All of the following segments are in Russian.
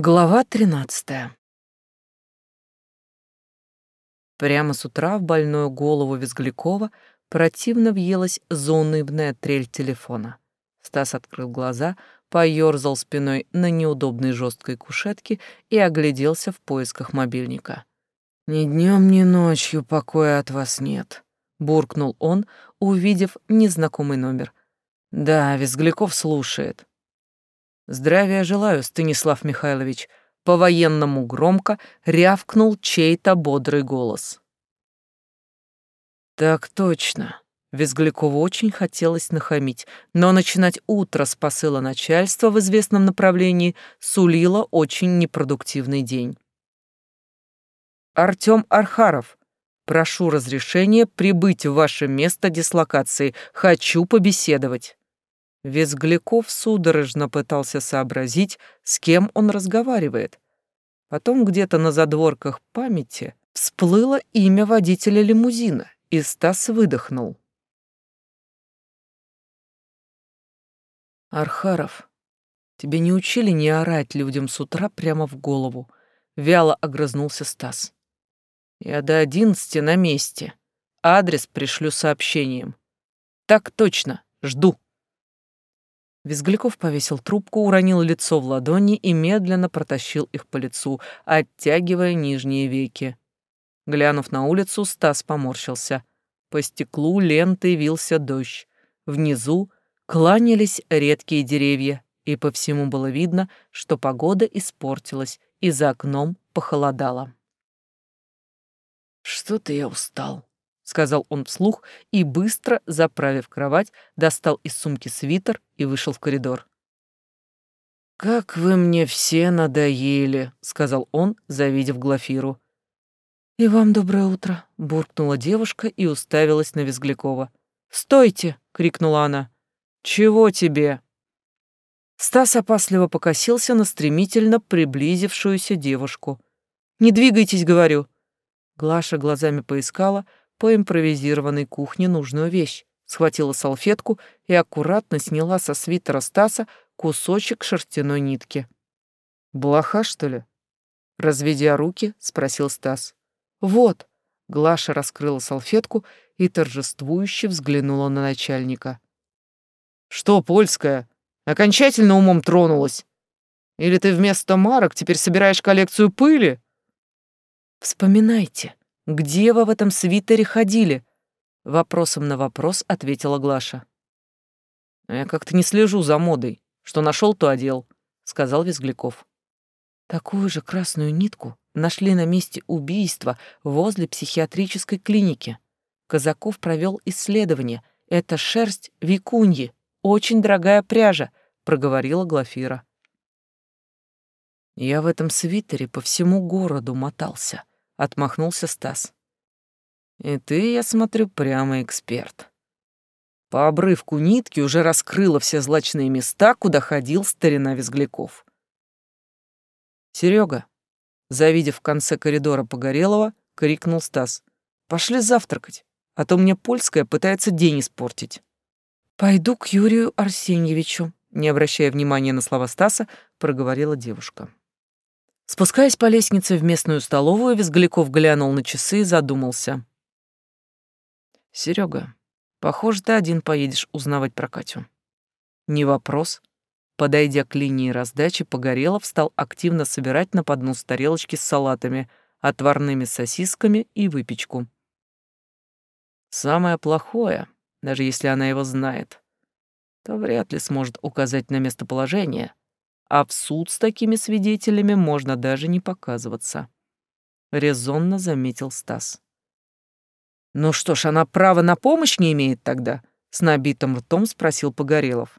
Глава 13. Прямо с утра в больную голову Визглякова противно въелась заунывная трель телефона. Стас открыл глаза, поёрзал спиной на неудобной жесткой кушетке и огляделся в поисках мобильника. «Ни днем, ни ночью покоя от вас нет», — буркнул он, увидев незнакомый номер. «Да, Визгляков слушает». «Здравия желаю, Станислав Михайлович», — по-военному громко рявкнул чей-то бодрый голос. «Так точно». Визглякову очень хотелось нахамить, но начинать утро с посыла начальства в известном направлении сулило очень непродуктивный день. «Артём Архаров, прошу разрешения прибыть в ваше место дислокации. Хочу побеседовать». Визгляков судорожно пытался сообразить, с кем он разговаривает. Потом где-то на задворках памяти всплыло имя водителя лимузина, и Стас выдохнул. «Архаров, тебе не учили не орать людям с утра прямо в голову?» Вяло огрызнулся Стас. «Я до одиннадцати на месте. Адрес пришлю сообщением». «Так точно, жду». Визгляков повесил трубку, уронил лицо в ладони и медленно протащил их по лицу, оттягивая нижние веки. Глянув на улицу, Стас поморщился. По стеклу лентой вился дождь. Внизу кланялись редкие деревья, и по всему было видно, что погода испортилась, и за окном похолодало. «Что-то я устал», сказал он вслух и, быстро заправив кровать, достал из сумки свитер и вышел в коридор. «Как вы мне все надоели», — сказал он, завидев Глафиру. «И вам доброе утро», — буркнула девушка и уставилась на Визглякова. «Стойте!» — крикнула она. «Чего тебе?» Стас опасливо покосился на стремительно приблизившуюся девушку. «Не двигайтесь, — говорю». Глаша глазами поискала, по импровизированной кухне нужную вещь, схватила салфетку и аккуратно сняла со свитера Стаса кусочек шерстяной нитки. «Блоха, что ли?» Разведя руки, спросил Стас. «Вот». Глаша раскрыла салфетку и торжествующе взглянула на начальника. «Что, польская, окончательно умом тронулась? Или ты вместо марок теперь собираешь коллекцию пыли?» «Вспоминайте», где вы в этом свитере ходили?» Вопросом на вопрос ответила Глаша. «Я как-то не слежу за модой. Что нашел, то одел», — сказал Визгляков. Такую же красную нитку нашли на месте убийства возле психиатрической клиники. Казаков провел исследование. Это шерсть викуньи, очень дорогая пряжа, проговорила Глафира. Я в этом свитере по всему городу мотался отмахнулся Стас. И ты, я смотрю, прямо эксперт. По обрывку нитки уже раскрыла все злачные места, куда ходил старина Визгляков. Серега, завидев в конце коридора Погорелого, крикнул Стас. «Пошли завтракать, а то мне польская пытается день испортить». «Пойду к Юрию Арсеньевичу», не обращая внимания на слова Стаса, проговорила девушка. Спускаясь по лестнице в местную столовую, Визгляков глянул на часы и задумался. «Серега, похоже, ты один поедешь узнавать про Катю». «Не вопрос». Подойдя к линии раздачи, Погорелов стал активно собирать на поднос тарелочки с салатами, отварными сосисками и выпечку. Самое плохое, даже если она его знает, то вряд ли сможет указать на местоположение, а в суд с такими свидетелями можно даже не показываться», — резонно заметил Стас. «Ну что ж, она права на помощь не имеет тогда?» — с набитым ртом спросил Погорелов.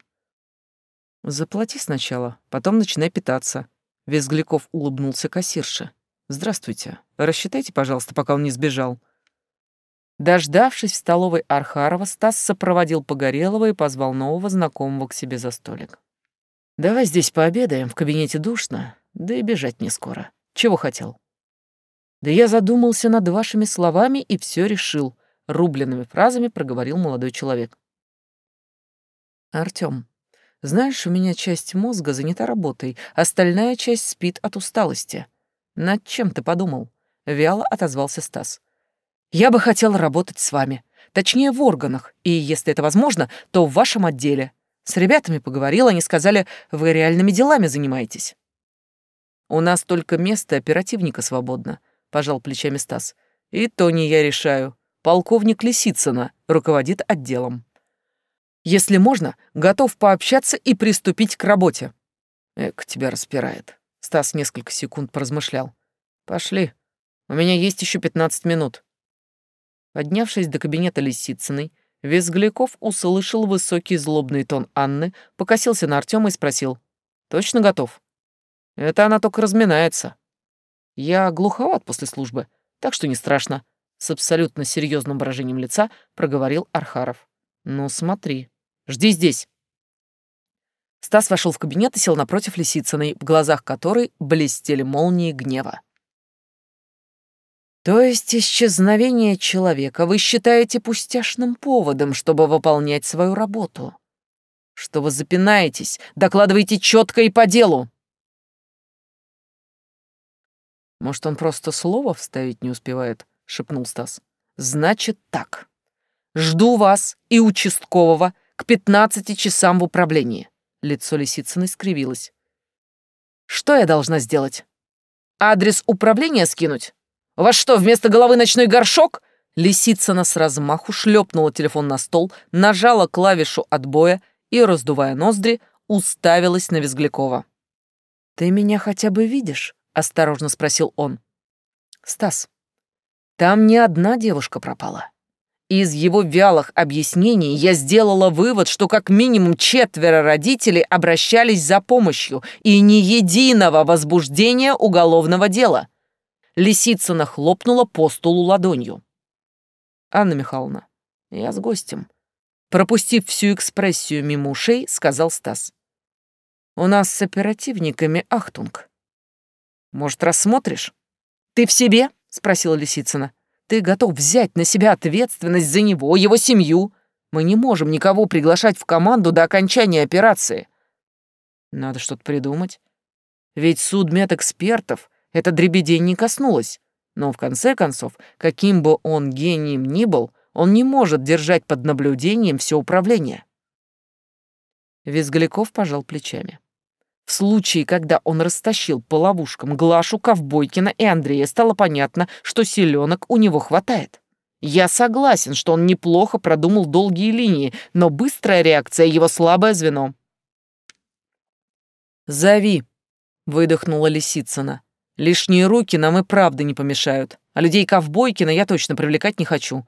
«Заплати сначала, потом начинай питаться». Визгляков улыбнулся кассирше. «Здравствуйте. Рассчитайте, пожалуйста, пока он не сбежал». Дождавшись в столовой Архарова, Стас сопроводил Погорелова и позвал нового знакомого к себе за столик. Давай здесь пообедаем, в кабинете душно, да и бежать не скоро. Чего хотел? Да я задумался над вашими словами и все решил, рубленными фразами проговорил молодой человек. Артём, Знаешь, у меня часть мозга занята работой, остальная часть спит от усталости. Над чем ты подумал? Вяло отозвался Стас. Я бы хотел работать с вами. Точнее, в органах. И, если это возможно, то в вашем отделе. С ребятами поговорил, они сказали, вы реальными делами занимаетесь. У нас только место оперативника свободно, пожал плечами Стас. И то не я решаю. Полковник Лисицына руководит отделом. Если можно, готов пообщаться и приступить к работе. Эк, тебя распирает. Стас несколько секунд поразмышлял. Пошли. У меня есть еще пятнадцать минут. Поднявшись до кабинета Лисицыной, Визгляков услышал высокий злобный тон Анны, покосился на Артема и спросил. «Точно готов?» «Это она только разминается». «Я глуховат после службы, так что не страшно», — с абсолютно серьезным выражением лица проговорил Архаров. «Ну, смотри. Жди здесь». Стас вошел в кабинет и сел напротив Лисицыной, в глазах которой блестели молнии гнева. То есть исчезновение человека вы считаете пустяшным поводом, чтобы выполнять свою работу? Что вы запинаетесь? Докладывайте четко и по делу. Может, он просто слово вставить не успевает, шепнул Стас. Значит так. Жду вас и участкового к пятнадцати часам в управлении. Лицо Лисицыной скривилось. Что я должна сделать? Адрес управления скинуть? У вас что, вместо головы ночной горшок?» Лисицына с размаху шлепнула телефон на стол, нажала клавишу отбоя и, раздувая ноздри, уставилась на Визглякова. «Ты меня хотя бы видишь?» — осторожно спросил он. «Стас, там не одна девушка пропала. Из его вялых объяснений я сделала вывод, что как минимум четверо родителей обращались за помощью и ни единого возбуждения уголовного дела. Лисицына хлопнула по столу ладонью. «Анна Михайловна, я с гостем». Пропустив всю экспрессию мимо ушей, сказал Стас. «У нас с оперативниками Ахтунг. Может, рассмотришь?» «Ты в себе?» — спросила Лисицына. «Ты готов взять на себя ответственность за него, его семью? Мы не можем никого приглашать в команду до окончания операции». «Надо что-то придумать. Ведь суд эта дребедень не коснулась. Но в конце концов, каким бы он гением ни был, он не может держать под наблюдением все управление. Визгляков пожал плечами. В случае, когда он растащил по ловушкам Глашу, Ковбойкина и Андрея, стало понятно, что селенок у него хватает. Я согласен, что он неплохо продумал долгие линии, но быстрая реакция — его слабое звено. «Зови», — выдохнула Лисицына. Лишние руки нам и правда не помешают, а людей ковбойкина я точно привлекать не хочу.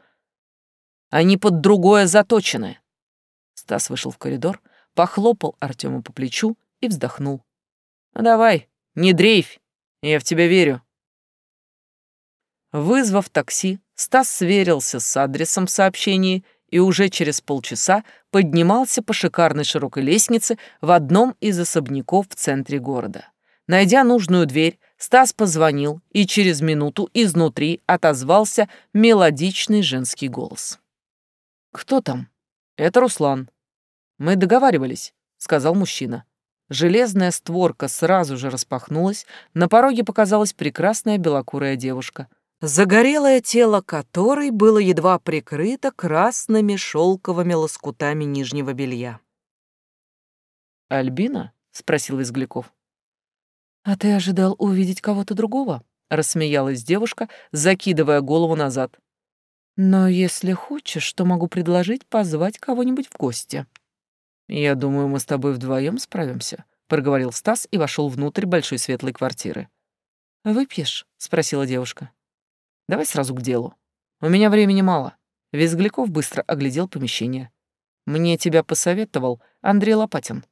Они под другое заточены. Стас вышел в коридор, похлопал Артему по плечу и вздохнул. «Ну давай, не дрейфь, я в тебя верю». Вызвав такси, Стас сверился с адресом сообщения и уже через полчаса поднимался по шикарной широкой лестнице в одном из особняков в центре города. Найдя нужную дверь, Стас позвонил, и через минуту изнутри отозвался мелодичный женский голос. «Кто там?» «Это Руслан». «Мы договаривались», — сказал мужчина. Железная створка сразу же распахнулась, на пороге показалась прекрасная белокурая девушка, загорелое тело которой было едва прикрыто красными шелковыми лоскутами нижнего белья. «Альбина?» — спросил Изгляков. «А ты ожидал увидеть кого-то другого?» — рассмеялась девушка, закидывая голову назад. «Но если хочешь, то могу предложить позвать кого-нибудь в гости». «Я думаю, мы с тобой вдвоем справимся», — проговорил Стас и вошел внутрь большой светлой квартиры. «Выпьешь?» — спросила девушка. «Давай сразу к делу. У меня времени мало». Визгляков быстро оглядел помещение. «Мне тебя посоветовал Андрей Лопатин.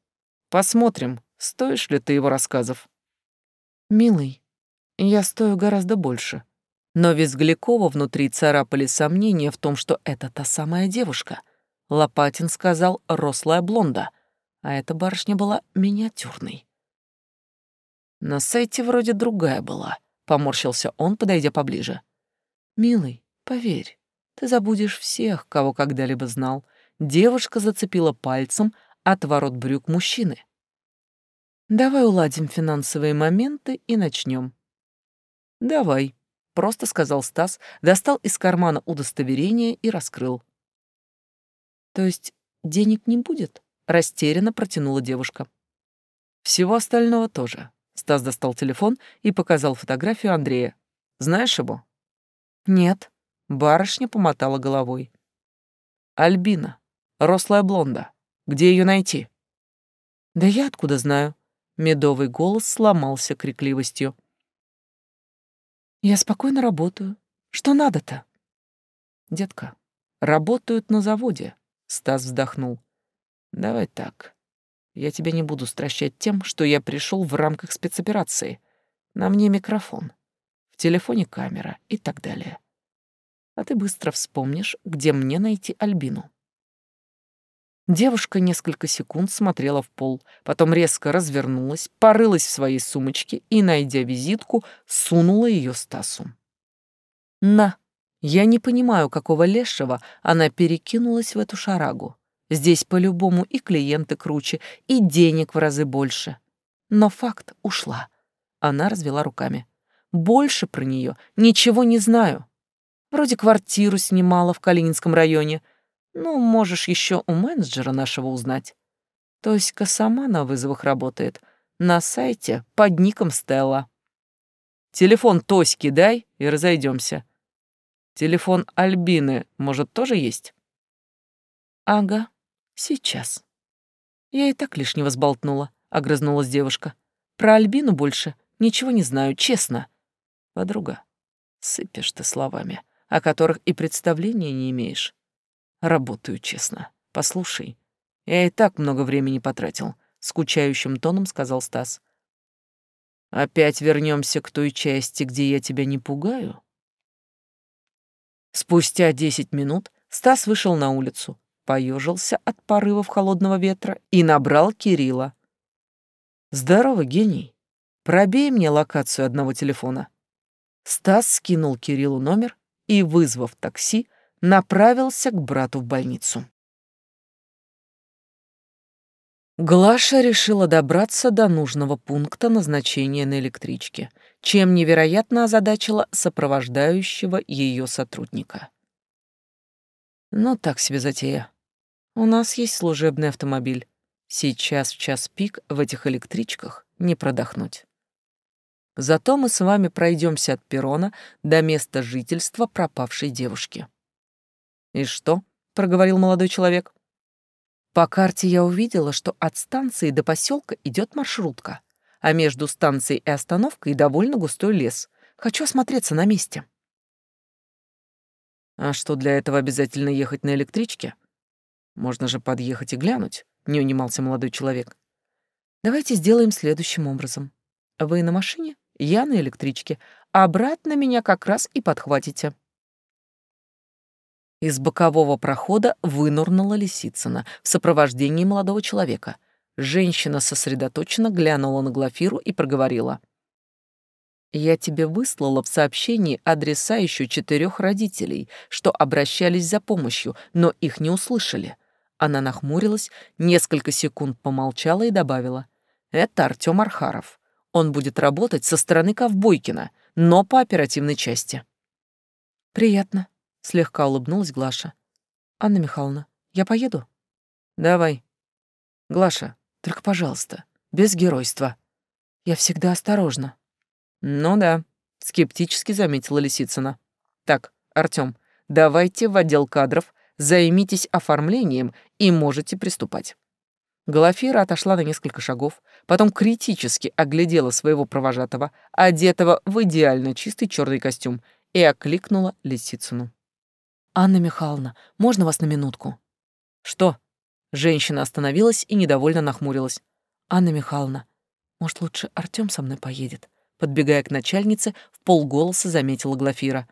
Посмотрим, стоишь ли ты его рассказов». «Милый, я стою гораздо больше». Но Визглякова внутри царапали сомнения в том, что это та самая девушка. Лопатин сказал «рослая блонда», а эта барышня была миниатюрной. «На сайте вроде другая была», — поморщился он, подойдя поближе. «Милый, поверь, ты забудешь всех, кого когда-либо знал». Девушка зацепила пальцем от ворот брюк мужчины. Давай уладим финансовые моменты и начнем. Давай, просто сказал Стас, достал из кармана удостоверение и раскрыл. То есть денег не будет? Растерянно протянула девушка. Всего остального тоже. Стас достал телефон и показал фотографию Андрея. Знаешь его? Нет. Барышня помотала головой. Альбина, рослая блонда. Где ее найти? Да я откуда знаю? Медовый голос сломался крикливостью. Я спокойно работаю. Что надо-то? Детка, работают на заводе. Стас вздохнул. Давай так. Я тебя не буду стращать тем, что я пришел в рамках спецоперации. На мне микрофон, в телефоне камера и так далее. А ты быстро вспомнишь, где мне найти Альбину. Девушка несколько секунд смотрела в пол, потом резко развернулась, порылась в своей сумочке и, найдя визитку, сунула ее Стасу. «На!» Я не понимаю, какого лешего она перекинулась в эту шарагу. Здесь по-любому и клиенты круче, и денег в разы больше. Но факт ушла. Она развела руками. Больше про нее ничего не знаю. Вроде квартиру снимала в Калининском районе — ну, можешь еще у менеджера нашего узнать. Тоська сама на вызовах работает. На сайте под ником Стелла. Телефон Тоськи дай и разойдемся. Телефон Альбины, может, тоже есть? Ага, сейчас. Я и так лишнего сболтнула, огрызнулась девушка. Про Альбину больше ничего не знаю, честно. Подруга, сыпешь ты словами, о которых и представления не имеешь. Работаю честно. Послушай, я и так много времени потратил, скучающим тоном сказал Стас. Опять вернемся к той части, где я тебя не пугаю? Спустя десять минут Стас вышел на улицу, поежился от порывов холодного ветра и набрал Кирилла. «Здорово, гений. Пробей мне локацию одного телефона». Стас скинул Кириллу номер и, вызвав такси, направился к брату в больницу. Глаша решила добраться до нужного пункта назначения на электричке, чем невероятно озадачила сопровождающего ее сотрудника. Ну, так себе затея. У нас есть служебный автомобиль. Сейчас в час пик в этих электричках не продохнуть. Зато мы с вами пройдемся от перрона до места жительства пропавшей девушки. «И что?» — проговорил молодой человек. «По карте я увидела, что от станции до поселка идет маршрутка, а между станцией и остановкой довольно густой лес. Хочу осмотреться на месте». «А что, для этого обязательно ехать на электричке? Можно же подъехать и глянуть», — не унимался молодой человек. «Давайте сделаем следующим образом. Вы на машине, я на электричке, а обратно меня как раз и подхватите». Из бокового прохода вынурнула Лисицына в сопровождении молодого человека. Женщина сосредоточенно глянула на Глафиру и проговорила. «Я тебе выслала в сообщении адреса еще четырех родителей, что обращались за помощью, но их не услышали». Она нахмурилась, несколько секунд помолчала и добавила. «Это Артём Архаров. Он будет работать со стороны Ковбойкина, но по оперативной части». «Приятно», Слегка улыбнулась Глаша. «Анна Михайловна, я поеду?» «Давай. Глаша, только, пожалуйста, без геройства. Я всегда осторожна». «Ну да», — скептически заметила Лисицына. «Так, Артём, давайте в отдел кадров, займитесь оформлением и можете приступать». Глафира отошла на несколько шагов, потом критически оглядела своего провожатого, одетого в идеально чистый черный костюм, и окликнула Лисицыну. «Анна Михайловна, можно вас на минутку?» «Что?» Женщина остановилась и недовольно нахмурилась. «Анна Михайловна, может, лучше Артём со мной поедет?» Подбегая к начальнице, в полголоса заметила Глафира.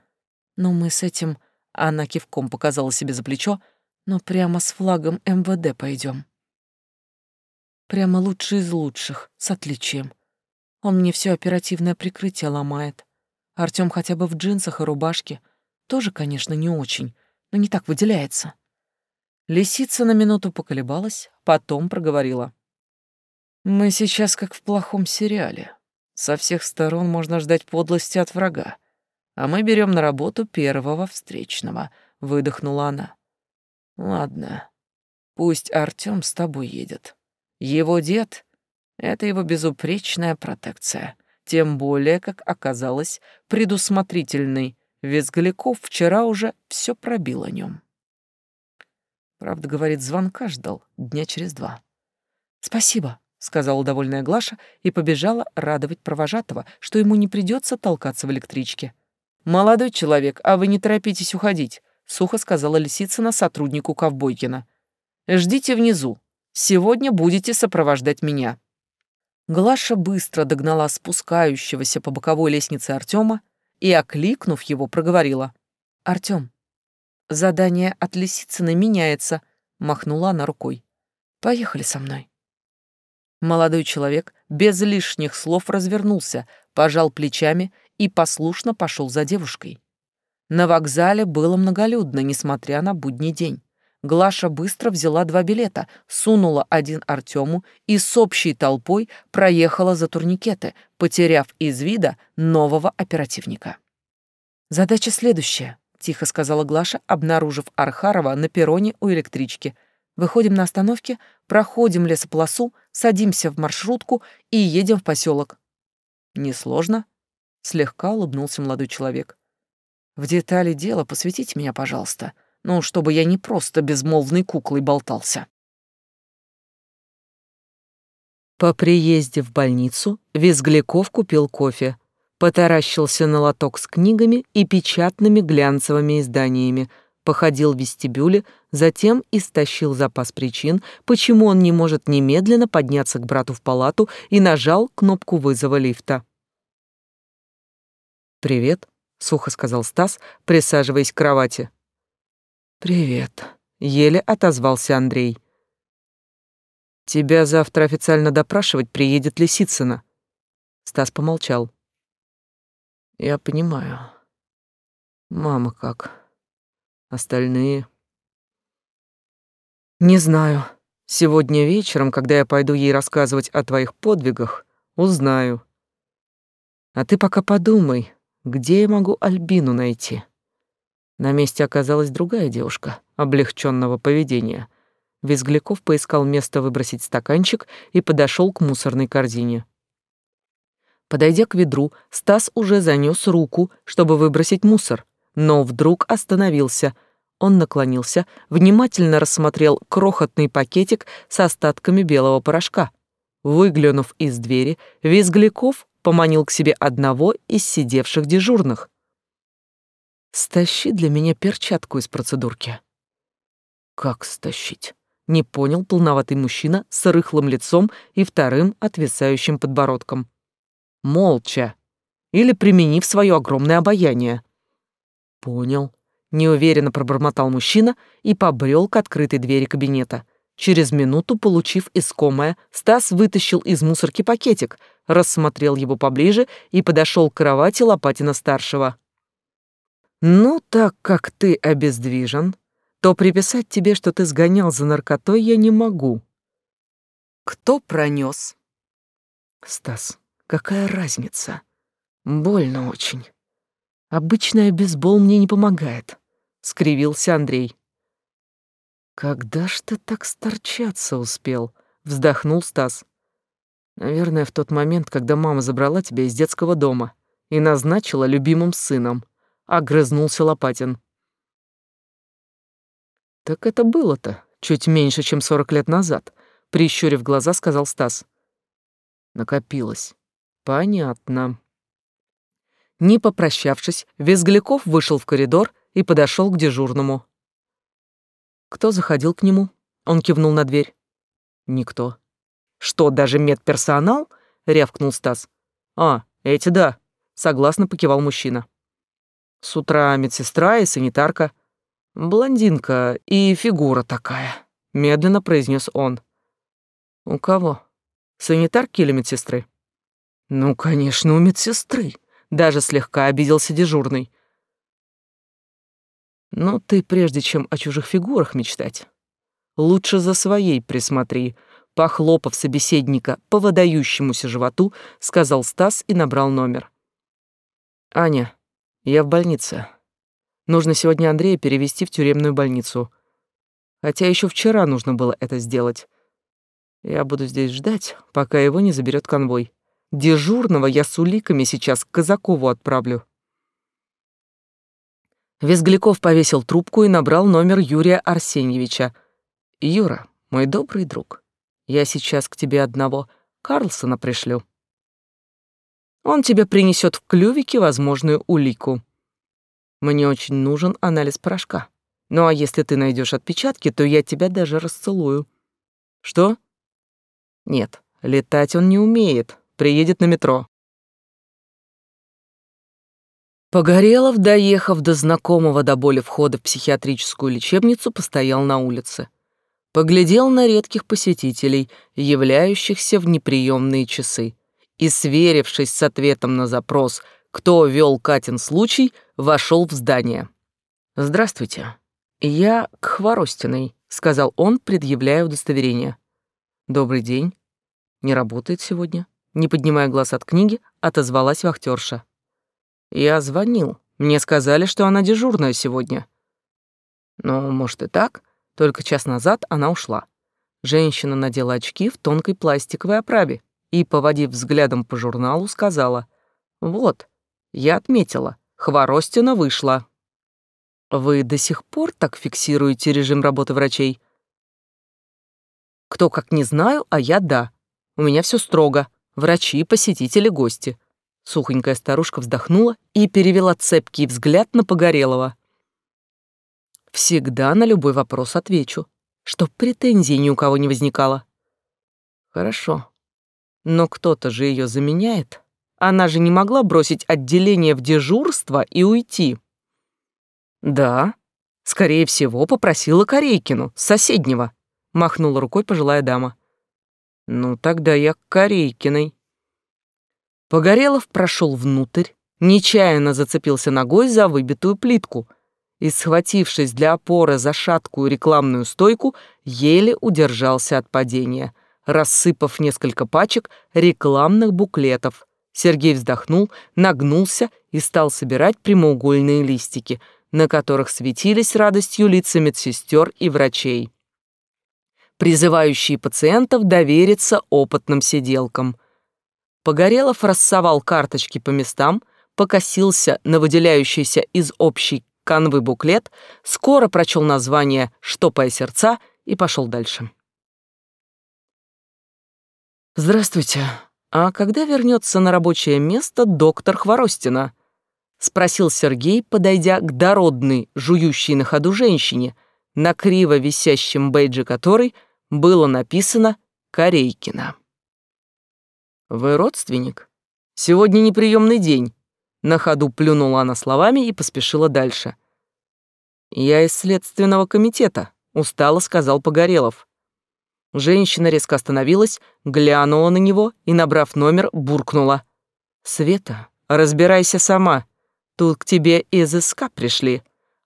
«Ну, мы с этим...» Она кивком показала себе за плечо. «Но прямо с флагом МВД пойдем. Прямо лучший из лучших, с отличием. Он мне все оперативное прикрытие ломает. Артём хотя бы в джинсах и рубашке — тоже, конечно, не очень, но не так выделяется. Лисица на минуту поколебалась, потом проговорила. «Мы сейчас как в плохом сериале. Со всех сторон можно ждать подлости от врага. А мы берем на работу первого встречного», — выдохнула она. «Ладно, пусть Артём с тобой едет. Его дед — это его безупречная протекция. Тем более, как оказалось, предусмотрительный. Визгляков вчера уже все пробил о нем. Правда, говорит, звонка ждал дня через два. «Спасибо», — сказала довольная Глаша и побежала радовать провожатого, что ему не придется толкаться в электричке. «Молодой человек, а вы не торопитесь уходить», — сухо сказала Лисицына сотруднику Ковбойкина. «Ждите внизу. Сегодня будете сопровождать меня». Глаша быстро догнала спускающегося по боковой лестнице Артема и, окликнув его, проговорила. «Артём, Задание от Лисицыны меняется, махнула она рукой. Поехали со мной. Молодой человек без лишних слов развернулся, пожал плечами и послушно пошел за девушкой. На вокзале было многолюдно, несмотря на будний день. Глаша быстро взяла два билета, сунула один Артему и с общей толпой проехала за турникеты, потеряв из вида нового оперативника. Задача следующая — тихо сказала Глаша, обнаружив Архарова на перроне у электрички. Выходим на остановке, проходим лесополосу, садимся в маршрутку и едем в поселок. Несложно? Слегка улыбнулся молодой человек. В детали дела посвятите меня, пожалуйста. Ну, чтобы я не просто безмолвной куклой болтался. По приезде в больницу Визгляков купил кофе, потаращился на лоток с книгами и печатными глянцевыми изданиями, походил в вестибюле, затем истощил запас причин, почему он не может немедленно подняться к брату в палату и нажал кнопку вызова лифта. «Привет», — сухо сказал Стас, присаживаясь к кровати. «Привет», — еле отозвался Андрей. «Тебя завтра официально допрашивать приедет Лисицына». Стас помолчал. Я понимаю. Мама как? Остальные? Не знаю. Сегодня вечером, когда я пойду ей рассказывать о твоих подвигах, узнаю. А ты пока подумай, где я могу Альбину найти? На месте оказалась другая девушка, облегченного поведения. Визгляков поискал место выбросить стаканчик и подошел к мусорной корзине. Подойдя к ведру, Стас уже занёс руку, чтобы выбросить мусор, но вдруг остановился. Он наклонился, внимательно рассмотрел крохотный пакетик с остатками белого порошка. Выглянув из двери, Визгляков поманил к себе одного из сидевших дежурных. «Стащи для меня перчатку из процедурки». «Как стащить?» — не понял полноватый мужчина с рыхлым лицом и вторым отвисающим подбородком молча или применив свое огромное обаяние. Понял. Неуверенно пробормотал мужчина и побрел к открытой двери кабинета. Через минуту, получив искомое, Стас вытащил из мусорки пакетик, рассмотрел его поближе и подошел к кровати Лопатина-старшего. «Ну, так как ты обездвижен, то приписать тебе, что ты сгонял за наркотой, я не могу». «Кто пронес?» «Стас, Какая разница? Больно очень. Обычная бейсбол мне не помогает, скривился Андрей. Когда ж ты так сторчаться успел? вздохнул Стас. Наверное, в тот момент, когда мама забрала тебя из детского дома и назначила любимым сыном, огрызнулся Лопатин. Так это было-то чуть меньше, чем сорок лет назад, прищурив глаза, сказал Стас. Накопилось. Понятно. Не попрощавшись, Визгляков вышел в коридор и подошел к дежурному. Кто заходил к нему? Он кивнул на дверь. Никто. Что, даже медперсонал? рявкнул Стас. А, эти да, согласно покивал мужчина. С утра медсестра и санитарка. Блондинка и фигура такая, медленно произнес он. У кого? Санитарки или медсестры? Ну, конечно, у медсестры. Даже слегка обиделся дежурный. Но ты, прежде чем о чужих фигурах мечтать, лучше за своей присмотри», похлопав собеседника по выдающемуся животу, сказал Стас и набрал номер. «Аня, я в больнице. Нужно сегодня Андрея перевести в тюремную больницу. Хотя еще вчера нужно было это сделать. Я буду здесь ждать, пока его не заберет конвой. Дежурного я с уликами сейчас к Казакову отправлю». Визгляков повесил трубку и набрал номер Юрия Арсеньевича. «Юра, мой добрый друг, я сейчас к тебе одного Карлсона пришлю. Он тебе принесет в клювике возможную улику. Мне очень нужен анализ порошка. Ну а если ты найдешь отпечатки, то я тебя даже расцелую. Что? Нет, летать он не умеет. Приедет на метро. Погорелов, доехав до знакомого до боли входа в психиатрическую лечебницу, постоял на улице. Поглядел на редких посетителей, являющихся в неприемные часы, и, сверившись с ответом на запрос, кто вел Катин случай, вошел в здание. «Здравствуйте. Я к Хворостиной», — сказал он, предъявляя удостоверение. «Добрый день. Не работает сегодня?» Не поднимая глаз от книги, отозвалась вахтерша. Я звонил. Мне сказали, что она дежурная сегодня. Ну, может и так, только час назад она ушла. Женщина надела очки в тонкой пластиковой оправе и, поводив взглядом по журналу, сказала, «Вот, я отметила, Хворостина вышла». «Вы до сих пор так фиксируете режим работы врачей?» «Кто как не знаю, а я да. У меня все строго. Врачи, посетители, гости. Сухонькая старушка вздохнула и перевела цепкий взгляд на Погорелого. «Всегда на любой вопрос отвечу, чтоб претензий ни у кого не возникало». «Хорошо. Но кто-то же ее заменяет. Она же не могла бросить отделение в дежурство и уйти». «Да, скорее всего, попросила Корейкину, соседнего», — махнула рукой пожилая дама. «Ну, тогда я к Корейкиной». Погорелов прошел внутрь, нечаянно зацепился ногой за выбитую плитку и, схватившись для опоры за шаткую рекламную стойку, еле удержался от падения, рассыпав несколько пачек рекламных буклетов. Сергей вздохнул, нагнулся и стал собирать прямоугольные листики, на которых светились радостью лица медсестер и врачей, призывающие пациентов довериться опытным сиделкам – Погорелов рассовал карточки по местам, покосился на выделяющийся из общей канвы буклет, скоро прочел название «Штопая сердца» и пошел дальше. «Здравствуйте. А когда вернется на рабочее место доктор Хворостина?» — спросил Сергей, подойдя к дородной, жующей на ходу женщине, на криво висящем бейджи которой было написано «Корейкина». «Вы родственник? Сегодня неприемный день». На ходу плюнула она словами и поспешила дальше. «Я из следственного комитета», — устало сказал Погорелов. Женщина резко остановилась, глянула на него и, набрав номер, буркнула. «Света, разбирайся сама. Тут к тебе из СК пришли».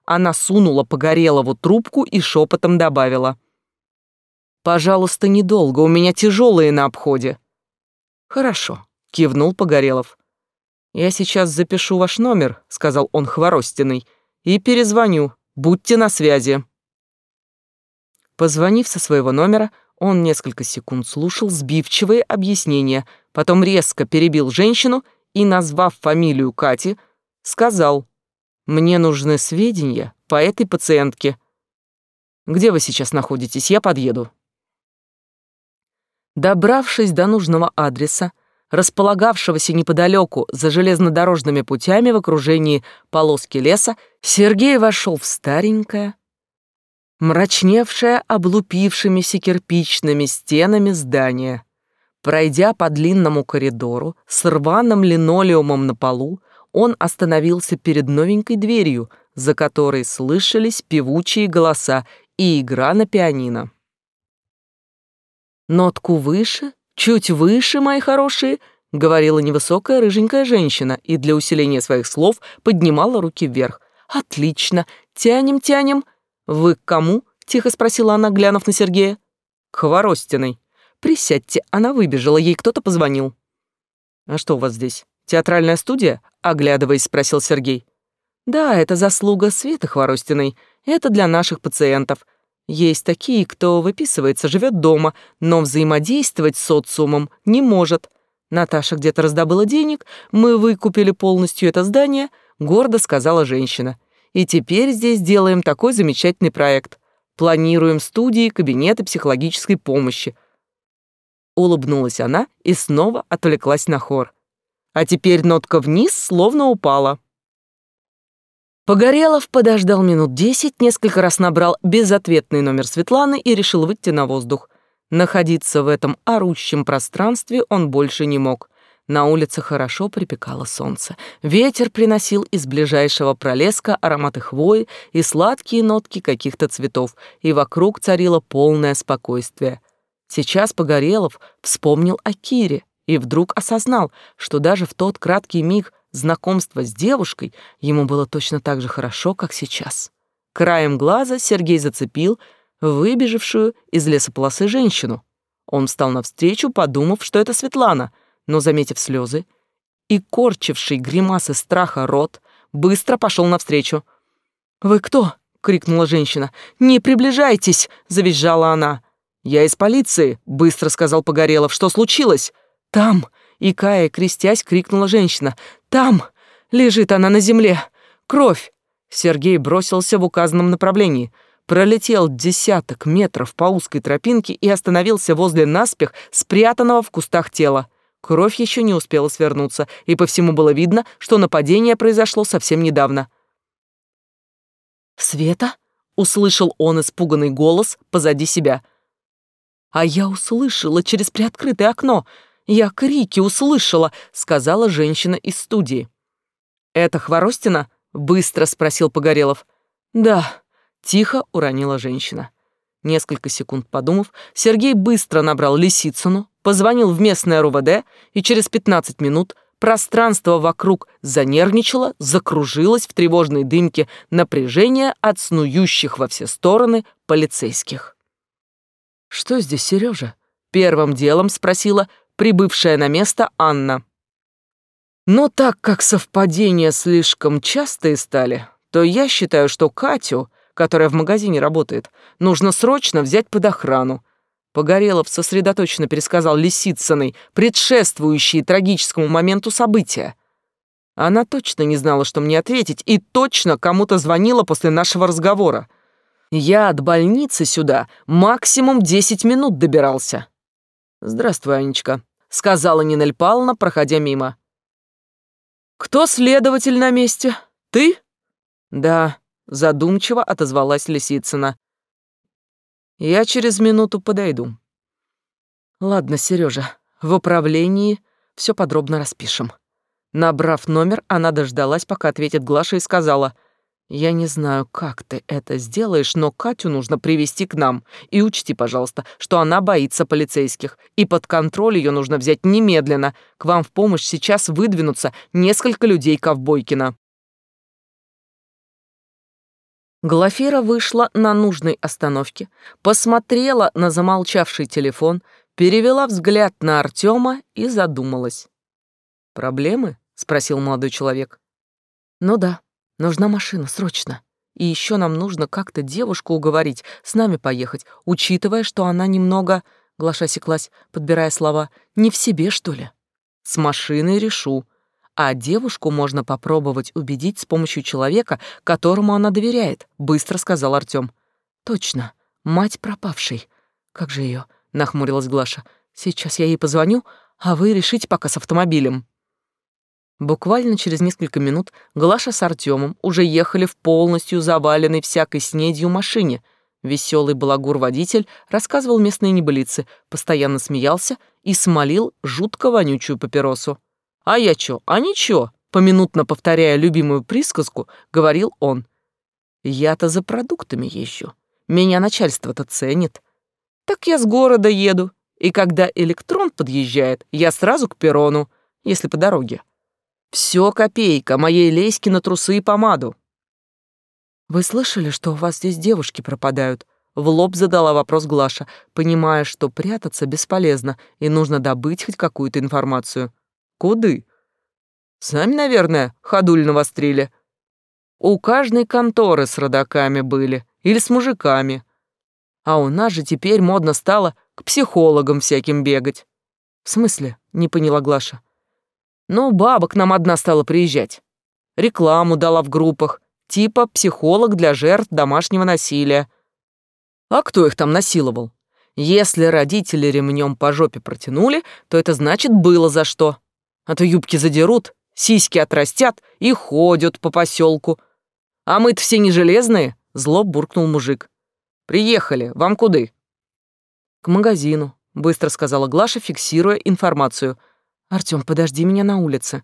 Она сунула Погорелову трубку и шепотом добавила. «Пожалуйста, недолго, у меня тяжелые на обходе». «Хорошо», — кивнул Погорелов. «Я сейчас запишу ваш номер», — сказал он Хворостиной, «и перезвоню. Будьте на связи». Позвонив со своего номера, он несколько секунд слушал сбивчивые объяснения, потом резко перебил женщину и, назвав фамилию Кати, сказал, «Мне нужны сведения по этой пациентке. Где вы сейчас находитесь? Я подъеду». Добравшись до нужного адреса, располагавшегося неподалеку за железнодорожными путями в окружении полоски леса, Сергей вошел в старенькое, мрачневшее облупившимися кирпичными стенами здание. Пройдя по длинному коридору с рваным линолеумом на полу, он остановился перед новенькой дверью, за которой слышались певучие голоса и игра на пианино. Нотку выше, чуть выше, мои хорошие, говорила невысокая рыженькая женщина и для усиления своих слов поднимала руки вверх. Отлично, тянем, тянем. Вы к кому? тихо спросила она, глянув на Сергея. «К Хворостиной. Присядьте, она выбежала, ей кто-то позвонил». «А что у вас здесь? Театральная студия?» — оглядываясь, спросил Сергей. «Да, это заслуга Светы Хворостиной. Это для наших пациентов. Есть такие, кто выписывается, живет дома, но взаимодействовать с социумом не может. Наташа где-то раздобыла денег, мы выкупили полностью это здание, гордо сказала женщина. И теперь здесь делаем такой замечательный проект. Планируем студии, кабинеты психологической помощи. Улыбнулась она и снова отвлеклась на хор. А теперь нотка вниз словно упала. Погорелов подождал минут десять, несколько раз набрал безответный номер Светланы и решил выйти на воздух. Находиться в этом орущем пространстве он больше не мог. На улице хорошо припекало солнце. Ветер приносил из ближайшего пролеска ароматы хвои и сладкие нотки каких-то цветов, и вокруг царило полное спокойствие. Сейчас Погорелов вспомнил о Кире и вдруг осознал, что даже в тот краткий миг знакомства с девушкой ему было точно так же хорошо, как сейчас. Краем глаза Сергей зацепил выбежавшую из лесополосы женщину. Он встал навстречу, подумав, что это Светлана — но, заметив слезы и корчивший гримасы страха рот, быстро пошел навстречу. «Вы кто?» — крикнула женщина. «Не приближайтесь!» — завизжала она. «Я из полиции», — быстро сказал Погорелов. «Что случилось?» «Там!» — икая, крестясь, крикнула женщина. «Там! Лежит она на земле! Кровь!» Сергей бросился в указанном направлении — пролетел десяток метров по узкой тропинке и остановился возле наспех спрятанного в кустах тела. Кровь еще не успела свернуться, и по всему было видно, что нападение произошло совсем недавно. «Света?» — услышал он испуганный голос позади себя. «А я услышала через приоткрытое окно. Я крики услышала», — сказала женщина из студии. «Это Хворостина?» — быстро спросил Погорелов. «Да», — тихо уронила женщина. Несколько секунд подумав, Сергей быстро набрал Лисицыну, позвонил в местное РУВД, и через 15 минут пространство вокруг занервничало, закружилось в тревожной дымке напряжения от снующих во все стороны полицейских. «Что здесь, Сережа? первым делом спросила прибывшая на место Анна. Но так как совпадения слишком частые стали, то я считаю, что Катю, которая в магазине работает, нужно срочно взять под охрану, Погорелов сосредоточенно пересказал Лисицыной предшествующие трагическому моменту события. Она точно не знала, что мне ответить, и точно кому-то звонила после нашего разговора. Я от больницы сюда максимум десять минут добирался. «Здравствуй, Анечка», — сказала Нинель Павловна, проходя мимо. «Кто следователь на месте? Ты?» «Да», — задумчиво отозвалась Лисицына. Я через минуту подойду. Ладно, Сережа, в управлении все подробно распишем. Набрав номер, она дождалась, пока ответит Глаша, и сказала, «Я не знаю, как ты это сделаешь, но Катю нужно привести к нам. И учти, пожалуйста, что она боится полицейских, и под контроль ее нужно взять немедленно. К вам в помощь сейчас выдвинутся несколько людей Ковбойкина». Глафира вышла на нужной остановке, посмотрела на замолчавший телефон, перевела взгляд на Артема и задумалась. «Проблемы?» — спросил молодой человек. «Ну да, нужна машина, срочно. И еще нам нужно как-то девушку уговорить, с нами поехать, учитывая, что она немного...» — Глаша секлась, подбирая слова. «Не в себе, что ли?» «С машиной решу», а девушку можно попробовать убедить с помощью человека, которому она доверяет, быстро сказал Артём. Точно, мать пропавшей. Как же ее? нахмурилась Глаша. Сейчас я ей позвоню, а вы решите пока с автомобилем. Буквально через несколько минут Глаша с Артемом уже ехали в полностью заваленной всякой снедью машине. Веселый балагур-водитель рассказывал местные небылицы, постоянно смеялся и смолил жутко вонючую папиросу. «А я чё? А ничего», — поминутно повторяя любимую присказку, говорил он. «Я-то за продуктами езжу. Меня начальство-то ценит. Так я с города еду, и когда электрон подъезжает, я сразу к перрону, если по дороге. Все копейка моей леськи на трусы и помаду». «Вы слышали, что у вас здесь девушки пропадают?» В лоб задала вопрос Глаша, понимая, что прятаться бесполезно и нужно добыть хоть какую-то информацию. Куды? Сами, наверное, ходуль навострили. У каждой конторы с родаками были или с мужиками. А у нас же теперь модно стало к психологам всяким бегать. В смысле? Не поняла Глаша. Ну, баба к нам одна стала приезжать. Рекламу дала в группах, типа психолог для жертв домашнего насилия. А кто их там насиловал? Если родители ремнем по жопе протянули, то это значит было за что. А то юбки задерут, сиськи отрастят и ходят по поселку. А мы-то все не железные, зло буркнул мужик. Приехали, вам куды? К магазину, быстро сказала Глаша, фиксируя информацию. Артём, подожди меня на улице.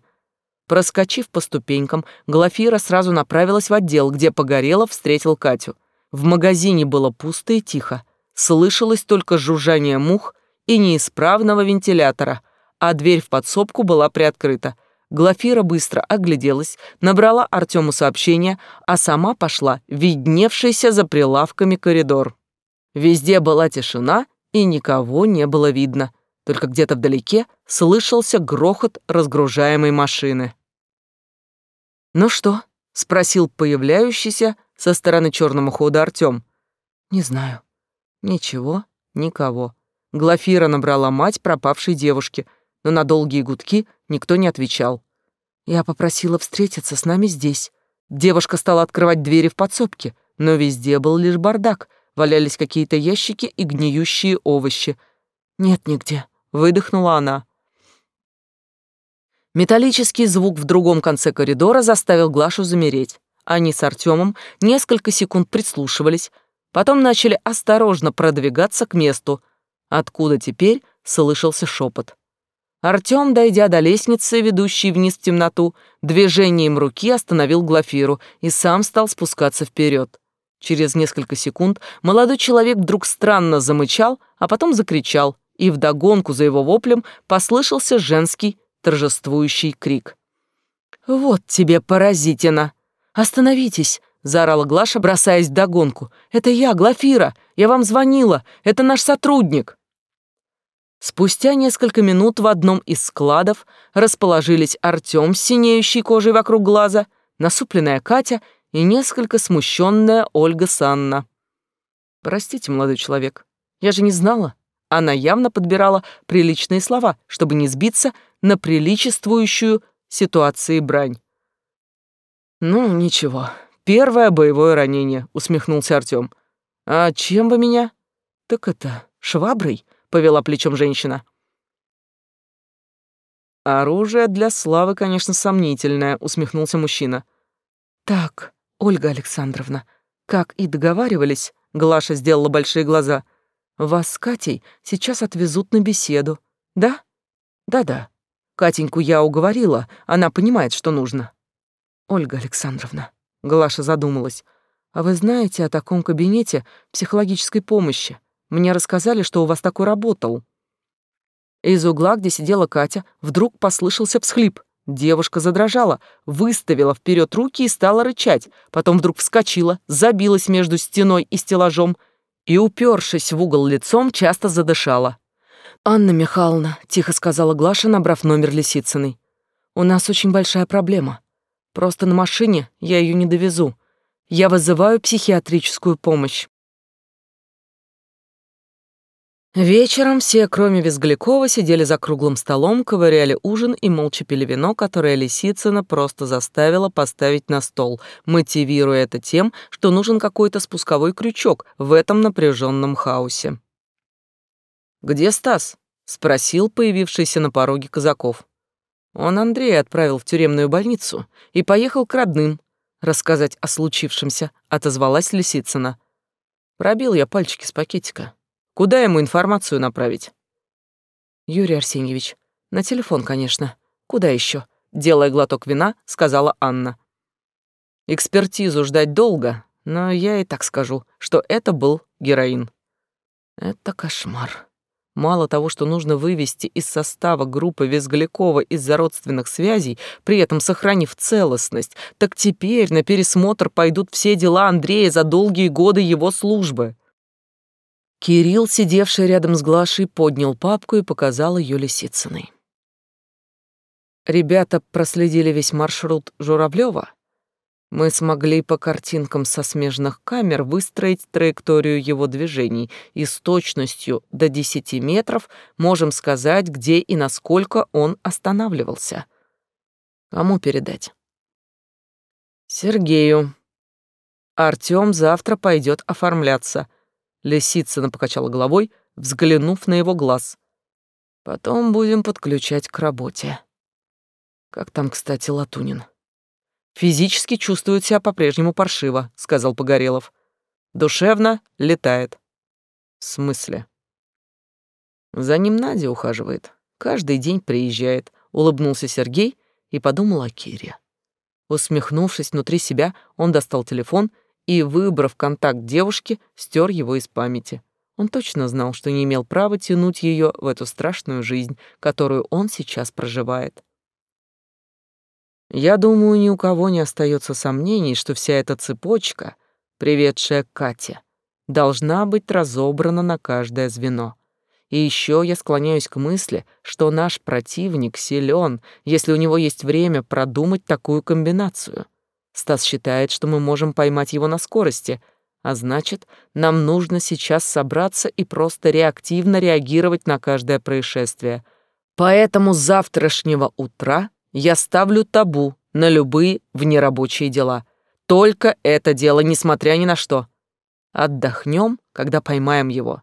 Проскочив по ступенькам, Глафира сразу направилась в отдел, где Погорелов встретил Катю. В магазине было пусто и тихо. Слышалось только жужжание мух и неисправного вентилятора, а дверь в подсобку была приоткрыта. Глафира быстро огляделась, набрала Артему сообщение, а сама пошла в видневшийся за прилавками коридор. Везде была тишина, и никого не было видно. Только где-то вдалеке слышался грохот разгружаемой машины. «Ну что?» — спросил появляющийся со стороны черного хода Артём. «Не знаю. Ничего, никого». Глафира набрала мать пропавшей девушки, но на долгие гудки никто не отвечал. Я попросила встретиться с нами здесь. Девушка стала открывать двери в подсобке, но везде был лишь бардак, валялись какие-то ящики и гниющие овощи. «Нет нигде», — выдохнула она. Металлический звук в другом конце коридора заставил Глашу замереть. Они с Артемом несколько секунд прислушивались, потом начали осторожно продвигаться к месту, откуда теперь слышался шепот. Артем, дойдя до лестницы, ведущей вниз в темноту, движением руки остановил Глафиру и сам стал спускаться вперед. Через несколько секунд молодой человек вдруг странно замычал, а потом закричал, и вдогонку за его воплем послышался женский торжествующий крик. «Вот тебе, паразитина! Остановитесь!» — заорала Глаша, бросаясь догонку. «Это я, Глафира! Я вам звонила! Это наш сотрудник!» Спустя несколько минут в одном из складов расположились Артём с синеющей кожей вокруг глаза, насупленная Катя и несколько смущенная Ольга Санна. «Простите, молодой человек, я же не знала». Она явно подбирала приличные слова, чтобы не сбиться на приличествующую ситуации брань. «Ну, ничего. Первое боевое ранение», — усмехнулся Артём. «А чем вы меня?» «Так это, шваброй?» — повела плечом женщина. «Оружие для славы, конечно, сомнительное», — усмехнулся мужчина. «Так, Ольга Александровна, как и договаривались», — Глаша сделала большие глаза, «вас с Катей сейчас отвезут на беседу, да?» «Да-да», Катеньку я уговорила, она понимает, что нужно. Ольга Александровна, Глаша задумалась. А вы знаете о таком кабинете психологической помощи? Мне рассказали, что у вас такой работал. Из угла, где сидела Катя, вдруг послышался всхлип. Девушка задрожала, выставила вперед руки и стала рычать, потом вдруг вскочила, забилась между стеной и стеллажом и, упершись в угол лицом, часто задышала. «Анна Михайловна», — тихо сказала Глаша, набрав номер Лисицыной, «у нас очень большая проблема. Просто на машине я ее не довезу. Я вызываю психиатрическую помощь». Вечером все, кроме Визглякова, сидели за круглым столом, ковыряли ужин и молча пили вино, которое Лисицына просто заставила поставить на стол, мотивируя это тем, что нужен какой-то спусковой крючок в этом напряженном хаосе. «Где Стас?» — спросил появившийся на пороге Казаков. Он Андрея отправил в тюремную больницу и поехал к родным рассказать о случившемся, отозвалась Лисицына. Пробил я пальчики с пакетика. Куда ему информацию направить? Юрий Арсеньевич, на телефон, конечно. Куда еще? Делая глоток вина, сказала Анна. Экспертизу ждать долго, но я и так скажу, что это был героин. Это кошмар. Мало того, что нужно вывести из состава группы Визглякова из-за родственных связей, при этом сохранив целостность, так теперь на пересмотр пойдут все дела Андрея за долгие годы его службы. Кирилл, сидевший рядом с Глашей, поднял папку и показал ее Лисицыной. Ребята проследили весь маршрут Журавлева. Мы смогли по картинкам со смежных камер выстроить траекторию его движений и с точностью до 10 метров можем сказать, где и насколько он останавливался. Кому передать? Сергею. Артём завтра пойдет оформляться. Лисицына покачала головой, взглянув на его глаз. Потом будем подключать к работе. Как там, кстати, Латунин? Физически чувствует себя по-прежнему паршиво, сказал Погорелов. Душевно летает. В смысле? За ним Надя ухаживает. Каждый день приезжает, улыбнулся Сергей и подумал о Кире. Усмехнувшись внутри себя, он достал телефон и, выбрав контакт девушки, стер его из памяти. Он точно знал, что не имел права тянуть ее в эту страшную жизнь, которую он сейчас проживает. Я думаю, ни у кого не остается сомнений, что вся эта цепочка, приведшая к Кате, должна быть разобрана на каждое звено. И еще я склоняюсь к мысли, что наш противник силен, если у него есть время продумать такую комбинацию. Стас считает, что мы можем поймать его на скорости, а значит, нам нужно сейчас собраться и просто реактивно реагировать на каждое происшествие. Поэтому с завтрашнего утра я ставлю табу на любые внерабочие дела. Только это дело, несмотря ни на что. Отдохнем, когда поймаем его.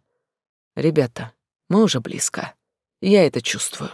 Ребята, мы уже близко. Я это чувствую.